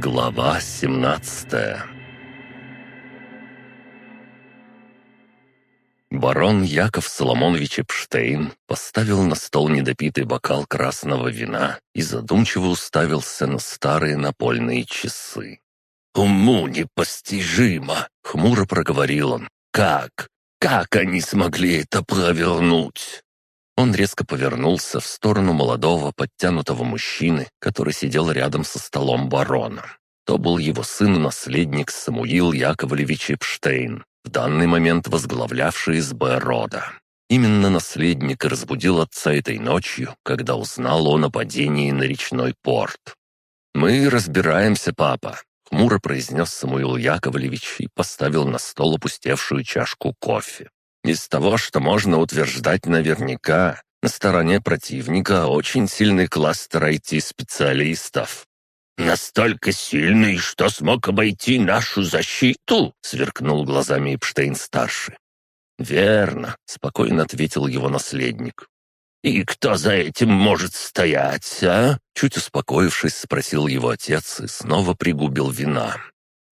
Глава 17 Барон Яков Соломонович Эпштейн поставил на стол недопитый бокал красного вина и задумчиво уставился на старые напольные часы. «Уму непостижимо!» — хмуро проговорил он. «Как? Как они смогли это провернуть?» Он резко повернулся в сторону молодого подтянутого мужчины, который сидел рядом со столом барона. То был его сын-наследник Самуил Яковлевич Эпштейн, в данный момент возглавлявший СБ рода. Именно наследник разбудил отца этой ночью, когда узнал о нападении на речной порт. «Мы разбираемся, папа», — хмуро произнес Самуил Яковлевич и поставил на стол опустевшую чашку кофе. Из того, что можно утверждать наверняка, на стороне противника очень сильный кластер IT-специалистов. «Настолько сильный, что смог обойти нашу защиту?» — сверкнул глазами Эпштейн-старший. «Верно», — спокойно ответил его наследник. «И кто за этим может стоять, а?» Чуть успокоившись, спросил его отец и снова пригубил вина.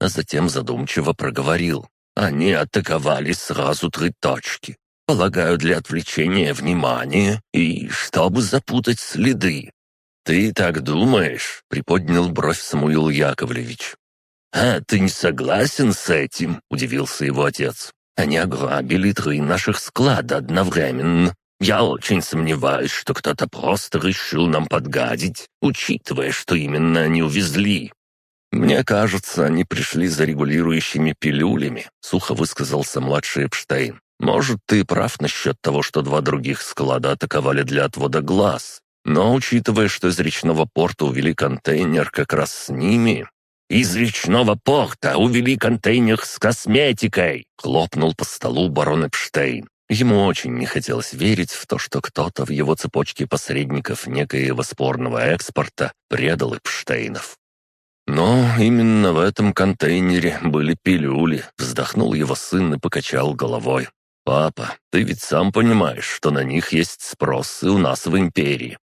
А затем задумчиво проговорил. Они атаковали сразу три точки. Полагаю, для отвлечения внимания и чтобы запутать следы. «Ты так думаешь?» — приподнял бровь Самуил Яковлевич. «А ты не согласен с этим?» — удивился его отец. «Они ограбили три наших склада одновременно. Я очень сомневаюсь, что кто-то просто решил нам подгадить, учитывая, что именно они увезли. «Мне кажется, они пришли за регулирующими пилюлями», — сухо высказался младший Эпштейн. «Может, ты прав насчет того, что два других склада атаковали для отвода глаз. Но учитывая, что из речного порта увели контейнер как раз с ними...» «Из речного порта увели контейнер с косметикой!» — хлопнул по столу барон Эпштейн. Ему очень не хотелось верить в то, что кто-то в его цепочке посредников некоего спорного экспорта предал Эпштейнов. «Но именно в этом контейнере были пилюли», — вздохнул его сын и покачал головой. «Папа, ты ведь сам понимаешь, что на них есть спрос и у нас в империи.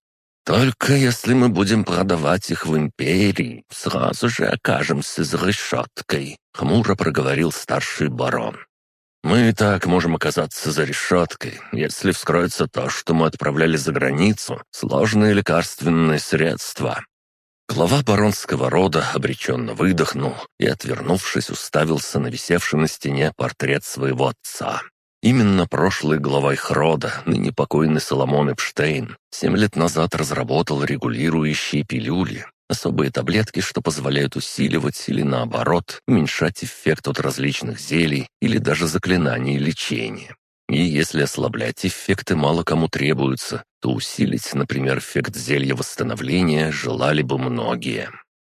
Только если мы будем продавать их в империи, сразу же окажемся за решеткой», — хмуро проговорил старший барон. «Мы и так можем оказаться за решеткой, если вскроется то, что мы отправляли за границу, сложные лекарственные средства. Глава баронского рода обреченно выдохнул и, отвернувшись, уставился на висевший на стене портрет своего отца. Именно прошлый глава их рода, ныне покойный Соломон Эпштейн, семь лет назад разработал регулирующие пилюли, особые таблетки, что позволяют усиливать или, наоборот, уменьшать эффект от различных зелий или даже заклинаний лечения. И если ослаблять эффекты мало кому требуются, то усилить, например, эффект зелья восстановления желали бы многие.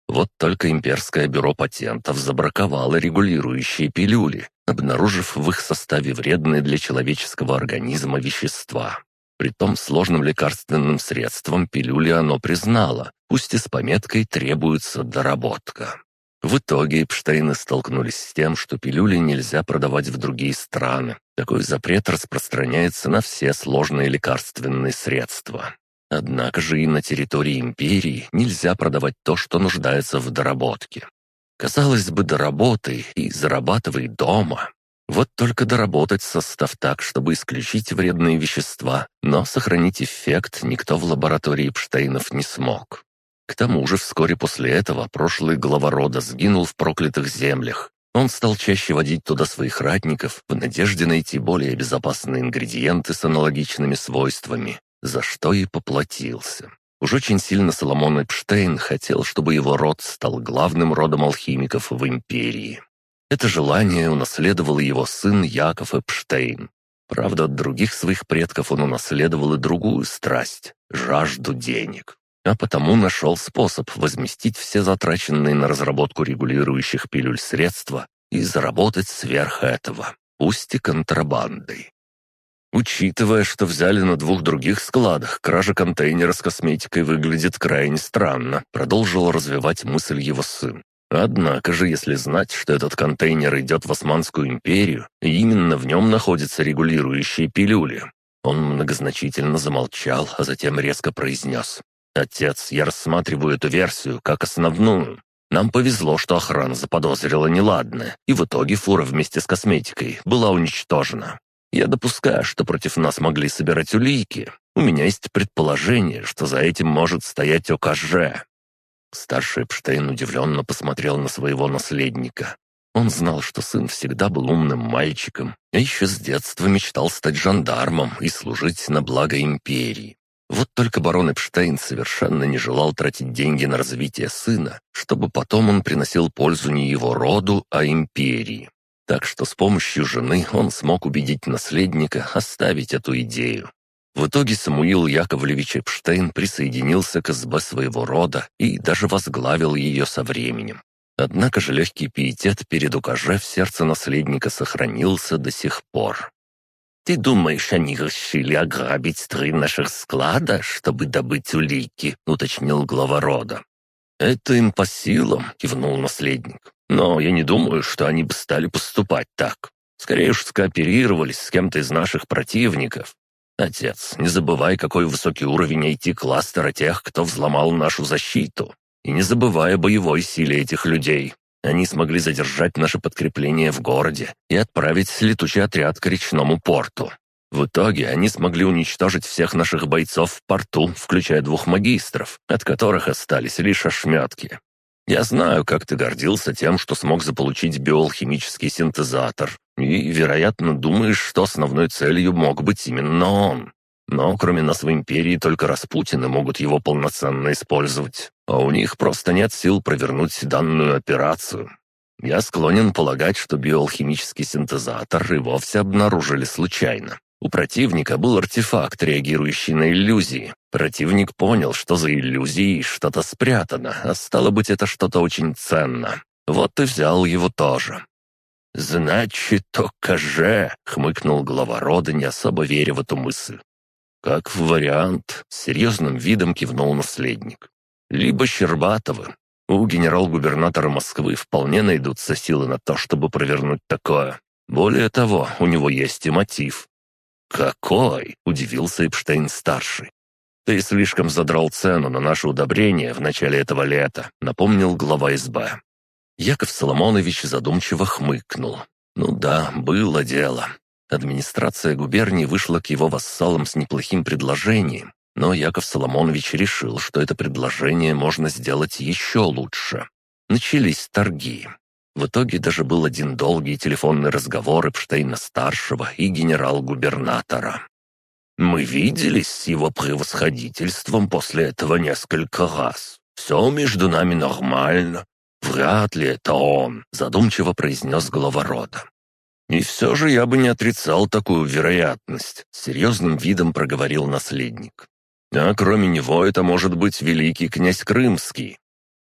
Вот только имперское бюро патентов забраковало регулирующие пилюли, обнаружив в их составе вредные для человеческого организма вещества. Притом сложным лекарственным средством пилюли оно признало, пусть и с пометкой «требуется доработка». В итоге Эпштейны столкнулись с тем, что пилюли нельзя продавать в другие страны. Такой запрет распространяется на все сложные лекарственные средства. Однако же и на территории империи нельзя продавать то, что нуждается в доработке. Казалось бы, доработай и зарабатывай дома. Вот только доработать состав так, чтобы исключить вредные вещества, но сохранить эффект никто в лаборатории Эпштейнов не смог. К тому же вскоре после этого прошлый глава рода сгинул в проклятых землях. Он стал чаще водить туда своих ратников в надежде найти более безопасные ингредиенты с аналогичными свойствами, за что и поплатился. Уж очень сильно Соломон Эпштейн хотел, чтобы его род стал главным родом алхимиков в империи. Это желание унаследовал его сын Яков Эпштейн. Правда, от других своих предков он унаследовал и другую страсть — жажду денег а потому нашел способ возместить все затраченные на разработку регулирующих пилюль средства и заработать сверх этого, пусть и контрабандой. Учитывая, что взяли на двух других складах, кража контейнера с косметикой выглядит крайне странно, продолжил развивать мысль его сын. Однако же, если знать, что этот контейнер идет в Османскую империю, и именно в нем находятся регулирующие пилюли, он многозначительно замолчал, а затем резко произнес. «Отец, я рассматриваю эту версию как основную. Нам повезло, что охрана заподозрила неладное, и в итоге фура вместе с косметикой была уничтожена. Я допускаю, что против нас могли собирать улики. У меня есть предположение, что за этим может стоять ОКЖ». Старший Эпштейн удивленно посмотрел на своего наследника. Он знал, что сын всегда был умным мальчиком, а еще с детства мечтал стать жандармом и служить на благо империи. Вот только барон Эпштейн совершенно не желал тратить деньги на развитие сына, чтобы потом он приносил пользу не его роду, а империи. Так что с помощью жены он смог убедить наследника оставить эту идею. В итоге Самуил Яковлевич Эпштейн присоединился к СБ своего рода и даже возглавил ее со временем. Однако же легкий пиетет перед укаже в сердце наследника сохранился до сих пор. «Ты думаешь, они решили ограбить три наших склада, чтобы добыть улики?» — уточнил глава рода. «Это им по силам», — кивнул наследник. «Но я не думаю, что они бы стали поступать так. Скорее уж скооперировались с кем-то из наших противников. Отец, не забывай, какой высокий уровень IT-кластера тех, кто взломал нашу защиту. И не забывай о боевой силе этих людей. Они смогли задержать наше подкрепление в городе и отправить летучий отряд к речному порту. В итоге они смогли уничтожить всех наших бойцов в порту, включая двух магистров, от которых остались лишь ошметки. Я знаю, как ты гордился тем, что смог заполучить биохимический синтезатор, и, вероятно, думаешь, что основной целью мог быть именно он. Но кроме нас в Империи только Распутины могут его полноценно использовать, а у них просто нет сил провернуть данную операцию. Я склонен полагать, что биохимический синтезатор и вовсе обнаружили случайно. У противника был артефакт, реагирующий на иллюзии. Противник понял, что за иллюзией что-то спрятано, а стало быть, это что-то очень ценно. Вот и взял его тоже. «Значит, ОКЖ!» — хмыкнул глава рода, не особо веря в эту мысль. «Как вариант», — серьезным видом кивнул наследник. «Либо Щербатовы. У генерал-губернатора Москвы вполне найдутся силы на то, чтобы провернуть такое. Более того, у него есть и мотив». «Какой?» — удивился Эпштейн-старший. «Ты слишком задрал цену на наше удобрение в начале этого лета», — напомнил глава СБ. Яков Соломонович задумчиво хмыкнул. «Ну да, было дело. Администрация губернии вышла к его вассалам с неплохим предложением, но Яков Соломонович решил, что это предложение можно сделать еще лучше. Начались торги. В итоге даже был один долгий телефонный разговор Эпштейна-старшего и генерал-губернатора. «Мы виделись с его превосходительством после этого несколько раз. Все между нами нормально. Вряд ли это он», — задумчиво произнес глава рода. «И все же я бы не отрицал такую вероятность», — серьезным видом проговорил наследник. «А кроме него это может быть великий князь Крымский».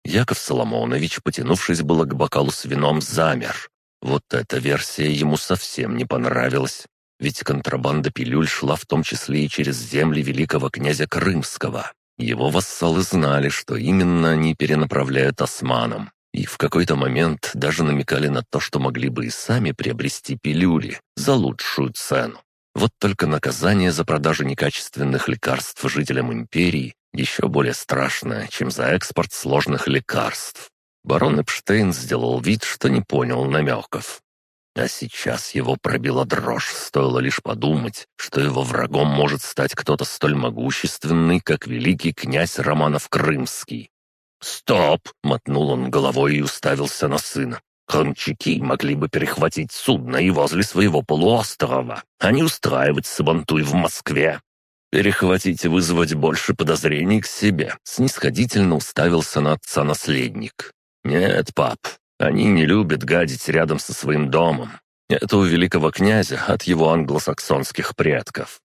Яков Соломонович, потянувшись было к бокалу с вином, замер. Вот эта версия ему совсем не понравилась. Ведь контрабанда пилюль шла в том числе и через земли великого князя Крымского. Его вассалы знали, что именно они перенаправляют османам и в какой-то момент даже намекали на то, что могли бы и сами приобрести пилюли за лучшую цену. Вот только наказание за продажу некачественных лекарств жителям империи еще более страшное, чем за экспорт сложных лекарств. Барон Эпштейн сделал вид, что не понял намеков. А сейчас его пробила дрожь, стоило лишь подумать, что его врагом может стать кто-то столь могущественный, как великий князь Романов Крымский. «Стоп!» — мотнул он головой и уставился на сына. «Крымчаки могли бы перехватить судно и возле своего полуострова, а не устраивать сабантуй в Москве. Перехватить и вызвать больше подозрений к себе», — снисходительно уставился на отца наследник. «Нет, пап, они не любят гадить рядом со своим домом. Это у великого князя от его англосаксонских предков».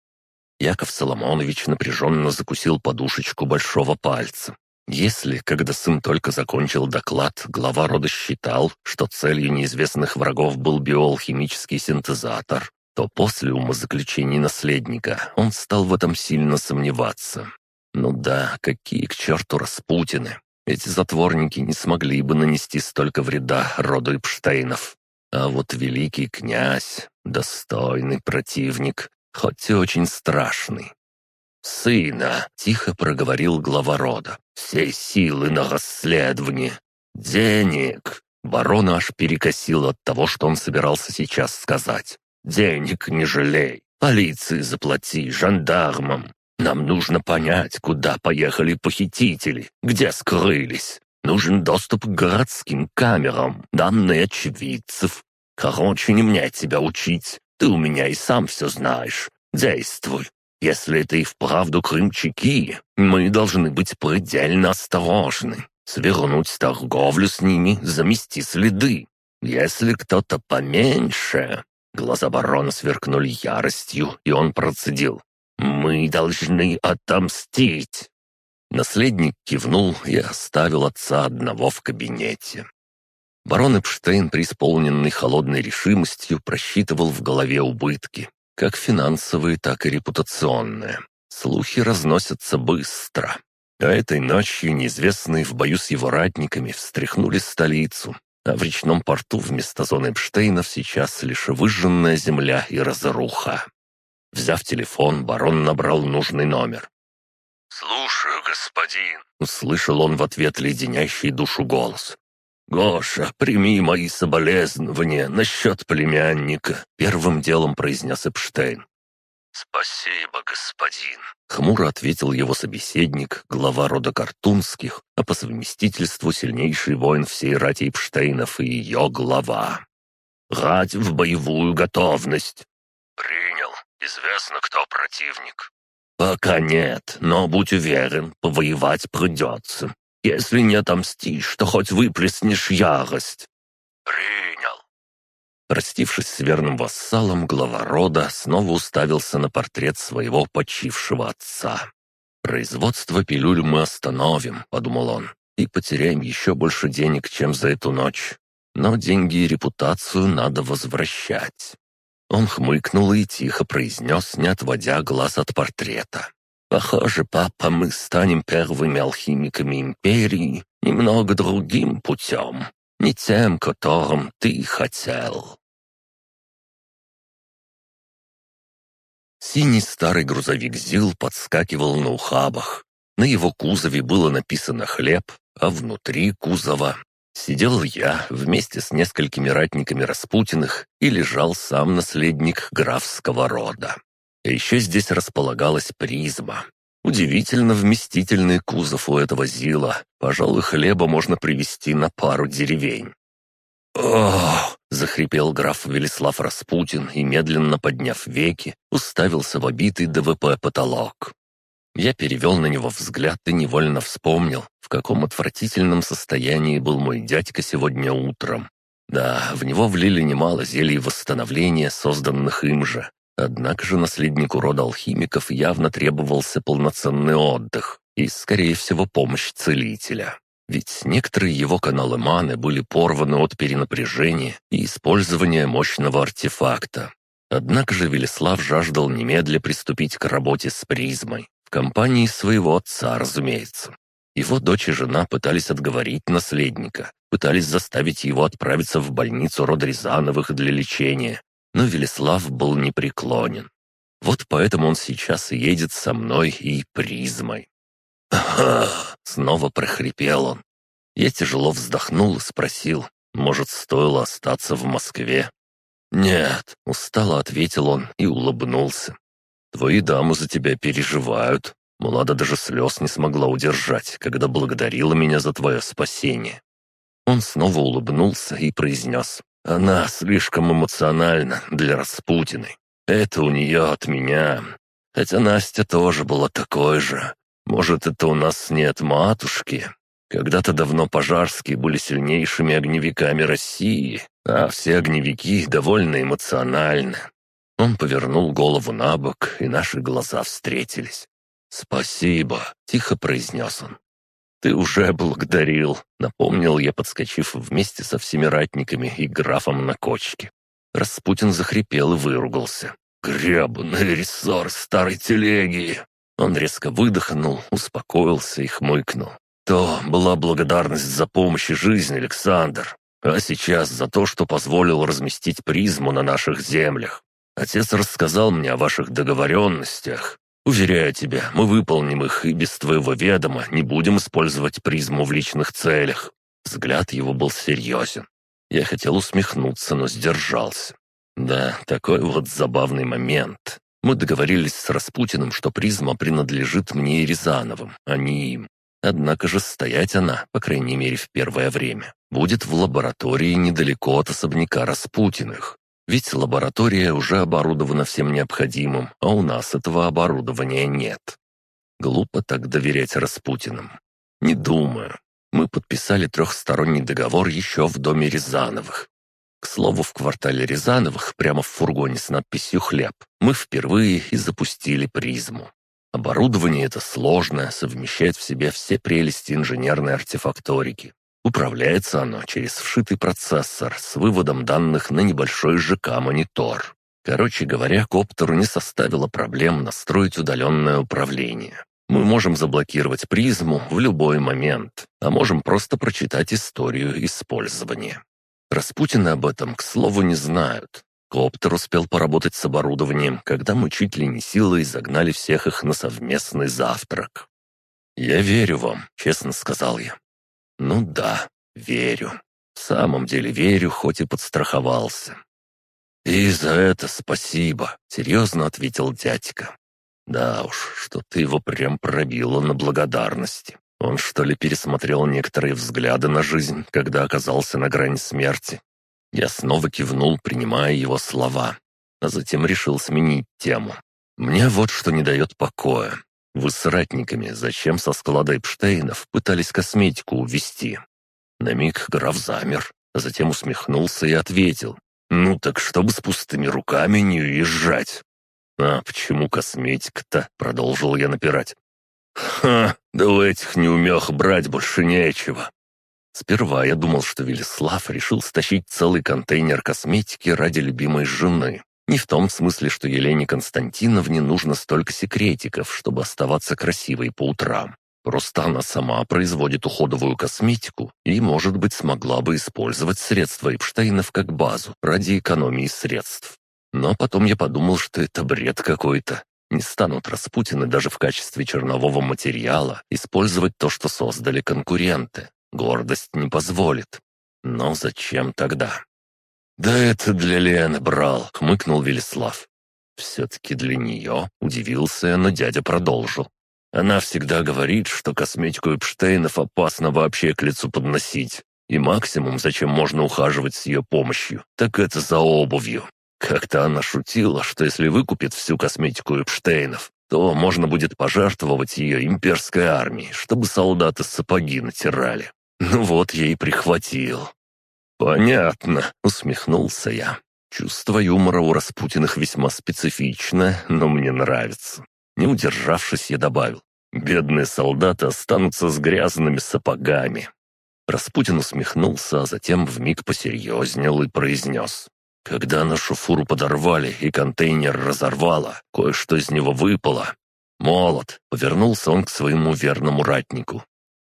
Яков Соломонович напряженно закусил подушечку большого пальца. Если, когда сын только закончил доклад, глава рода считал, что целью неизвестных врагов был биохимический синтезатор, то после умозаключений наследника он стал в этом сильно сомневаться. Ну да, какие к черту Распутины. Эти затворники не смогли бы нанести столько вреда роду Эпштейнов. А вот великий князь, достойный противник, хоть и очень страшный. «Сына!» — тихо проговорил глава рода. «Все силы на расследование. «Денег!» Барона аж перекосил от того, что он собирался сейчас сказать. «Денег не жалей. Полиции заплати, жандармам. Нам нужно понять, куда поехали похитители, где скрылись. Нужен доступ к городским камерам, данные очевидцев. Короче, не мне тебя учить. Ты у меня и сам все знаешь. Действуй. Если это и вправду крымчаки, мы должны быть предельно осторожны. Свернуть торговлю с ними, замести следы. Если кто-то поменьше...» Глаза барона сверкнули яростью, и он процедил. «Мы должны отомстить!» Наследник кивнул и оставил отца одного в кабинете. Барон Эпштейн, преисполненный холодной решимостью, просчитывал в голове убытки, как финансовые, так и репутационные. Слухи разносятся быстро. А этой ночью неизвестные в бою с его ратниками встряхнули столицу, а в речном порту вместо зоны Эпштейнов сейчас лишь выжженная земля и разруха. Взяв телефон, барон набрал нужный номер. «Слушаю, господин», — услышал он в ответ леденящий душу голос. «Гоша, прими мои соболезнования насчет племянника», — первым делом произнес Эпштейн. «Спасибо, господин», — хмуро ответил его собеседник, глава рода Картунских, а по совместительству сильнейший воин всей рати Эпштейнов и ее глава. «Рать в боевую готовность!» «Принял. Известно, кто противник». «Пока нет, но будь уверен, повоевать придется. Если не отомстишь, то хоть выплеснешь ярость». «Принял». Простившись с верным вассалом, глава рода снова уставился на портрет своего почившего отца. «Производство пилюль мы остановим», — подумал он, «и потеряем еще больше денег, чем за эту ночь. Но деньги и репутацию надо возвращать». Он хмыкнул и тихо произнес, не отводя глаз от портрета. «Похоже, папа, мы станем первыми алхимиками империи немного другим путем, не тем, которым ты хотел». Синий старый грузовик ЗИЛ подскакивал на ухабах. На его кузове было написано «хлеб», а внутри кузова сидел я вместе с несколькими ратниками Распутиных и лежал сам наследник графского рода. А еще здесь располагалась призма. Удивительно вместительный кузов у этого ЗИЛа. Пожалуй, хлеба можно привезти на пару деревень. «Ох!» — захрипел граф Велислав Распутин и, медленно подняв веки, уставился в обитый ДВП потолок. Я перевел на него взгляд и невольно вспомнил, в каком отвратительном состоянии был мой дядька сегодня утром. Да, в него влили немало зелий восстановления, созданных им же. Однако же наследнику рода алхимиков явно требовался полноценный отдых и, скорее всего, помощь целителя. Ведь некоторые его каналы маны были порваны от перенапряжения и использования мощного артефакта. Однако же Велеслав жаждал немедля приступить к работе с призмой. В компании своего отца, разумеется. Его дочь и жена пытались отговорить наследника, пытались заставить его отправиться в больницу рода Рязановых для лечения, но Велеслав был непреклонен. Вот поэтому он сейчас едет со мной и призмой. «Ага!» — снова прохрипел он. Я тяжело вздохнул и спросил, может, стоило остаться в Москве? «Нет», — устало ответил он и улыбнулся. «Твои дамы за тебя переживают. Млада даже слез не смогла удержать, когда благодарила меня за твое спасение». Он снова улыбнулся и произнес. «Она слишком эмоциональна для Распутиной. Это у нее от меня. Хотя Настя тоже была такой же. Может, это у нас нет матушки? Когда-то давно пожарские были сильнейшими огневиками России, а все огневики довольно эмоциональны. Он повернул голову на бок, и наши глаза встретились. «Спасибо», — тихо произнес он. «Ты уже благодарил», — напомнил я, подскочив вместе со всеми ратниками и графом на кочке. Распутин захрипел и выругался. «Гребаный рессор старой телеги!» Он резко выдохнул, успокоился и хмыкнул. То была благодарность за помощь и жизнь, Александр. А сейчас за то, что позволил разместить призму на наших землях. Отец рассказал мне о ваших договоренностях. Уверяю тебя, мы выполним их и без твоего ведома не будем использовать призму в личных целях. Взгляд его был серьезен. Я хотел усмехнуться, но сдержался. Да, такой вот забавный момент. Мы договорились с Распутиным, что призма принадлежит мне и Рязановым, а не им. Однако же стоять она, по крайней мере в первое время, будет в лаборатории недалеко от особняка Распутиных. Ведь лаборатория уже оборудована всем необходимым, а у нас этого оборудования нет. Глупо так доверять Распутиным. Не думаю. Мы подписали трехсторонний договор еще в доме Рязановых. К слову, в квартале Рязановых, прямо в фургоне с надписью «Хлеб», мы впервые и запустили призму. Оборудование это сложное, совмещает в себе все прелести инженерной артефакторики. Управляется оно через вшитый процессор с выводом данных на небольшой ЖК-монитор. Короче говоря, коптеру не составило проблем настроить удаленное управление. Мы можем заблокировать призму в любой момент, а можем просто прочитать историю использования. Распутины об этом, к слову, не знают, Коптер успел поработать с оборудованием, когда мы чуть ли не силой загнали всех их на совместный завтрак. «Я верю вам», — честно сказал я. «Ну да, верю. В самом деле верю, хоть и подстраховался». «И за это спасибо», — серьезно ответил дядька. «Да уж, что ты его прям пробило на благодарности. Он что ли пересмотрел некоторые взгляды на жизнь, когда оказался на грани смерти? Я снова кивнул, принимая его слова, а затем решил сменить тему. «Мне вот что не дает покоя. Вы с ратниками зачем со склада Эпштейнов пытались косметику увести?» На миг граф замер, затем усмехнулся и ответил. «Ну так чтобы с пустыми руками не уезжать». «А почему косметика-то?» — продолжил я напирать. «Ха, да у этих неумех брать больше нечего. Сперва я думал, что Велислав решил стащить целый контейнер косметики ради любимой жены. Не в том смысле, что Елене Константиновне нужно столько секретиков, чтобы оставаться красивой по утрам. Просто она сама производит уходовую косметику и, может быть, смогла бы использовать средства Эпштейнов как базу ради экономии средств. Но потом я подумал, что это бред какой-то. Не станут Распутины даже в качестве чернового материала использовать то, что создали конкуренты. Гордость не позволит. Но зачем тогда? «Да это для Лены брал», — хмыкнул Велислав. «Все-таки для нее», — удивился, но дядя продолжил. «Она всегда говорит, что косметику Эпштейнов опасно вообще к лицу подносить. И максимум, зачем можно ухаживать с ее помощью, так это за обувью. Как-то она шутила, что если выкупит всю косметику Эпштейнов, то можно будет пожертвовать ее имперской армии, чтобы солдаты сапоги натирали. Ну вот я и прихватил. «Понятно», — усмехнулся я. Чувство юмора у Распутиных весьма специфичное, но мне нравится. Не удержавшись, я добавил. «Бедные солдаты останутся с грязными сапогами». Распутин усмехнулся, а затем вмиг посерьезнел и произнес. «Когда нашу фуру подорвали и контейнер разорвало, кое-что из него выпало. Молот!» — повернулся он к своему верному ратнику.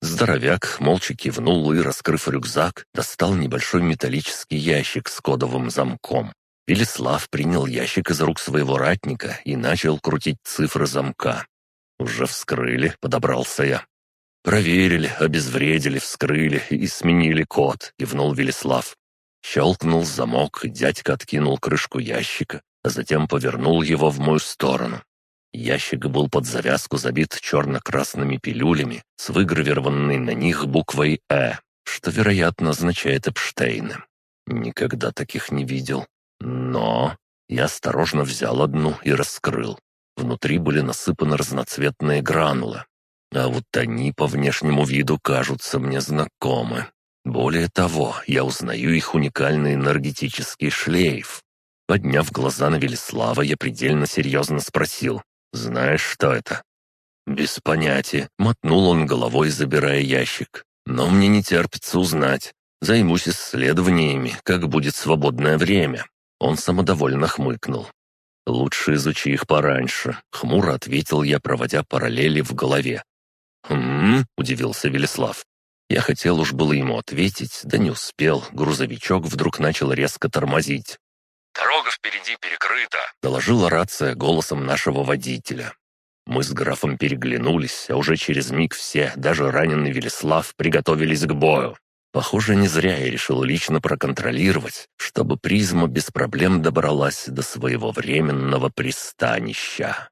Здоровяк молча кивнул и, раскрыв рюкзак, достал небольшой металлический ящик с кодовым замком. Велислав принял ящик из рук своего ратника и начал крутить цифры замка. «Уже вскрыли», — подобрался я. «Проверили, обезвредили, вскрыли и сменили код», — кивнул Велислав. Щелкнул замок, дядька откинул крышку ящика, а затем повернул его в мою сторону. Ящик был под завязку забит черно-красными пилюлями с выгравированной на них буквой «Э», что, вероятно, означает Эпштейна. Никогда таких не видел. Но я осторожно взял одну и раскрыл. Внутри были насыпаны разноцветные гранулы. А вот они по внешнему виду кажутся мне знакомы. Более того, я узнаю их уникальный энергетический шлейф. Подняв глаза на Велислава, я предельно серьезно спросил, «Знаешь, что это?» «Без понятия», — мотнул он головой, забирая ящик. «Но мне не терпится узнать. Займусь исследованиями, как будет свободное время». Он самодовольно хмыкнул. «Лучше изучи их пораньше», — хмуро ответил я, проводя параллели в голове. «Хм?» — удивился Велеслав. Я хотел уж было ему ответить, да не успел. Грузовичок вдруг начал резко тормозить. «Дорога впереди перекрыта», — доложила рация голосом нашего водителя. Мы с графом переглянулись, а уже через миг все, даже раненый Велеслав, приготовились к бою. Похоже, не зря я решил лично проконтролировать, чтобы призма без проблем добралась до своего временного пристанища.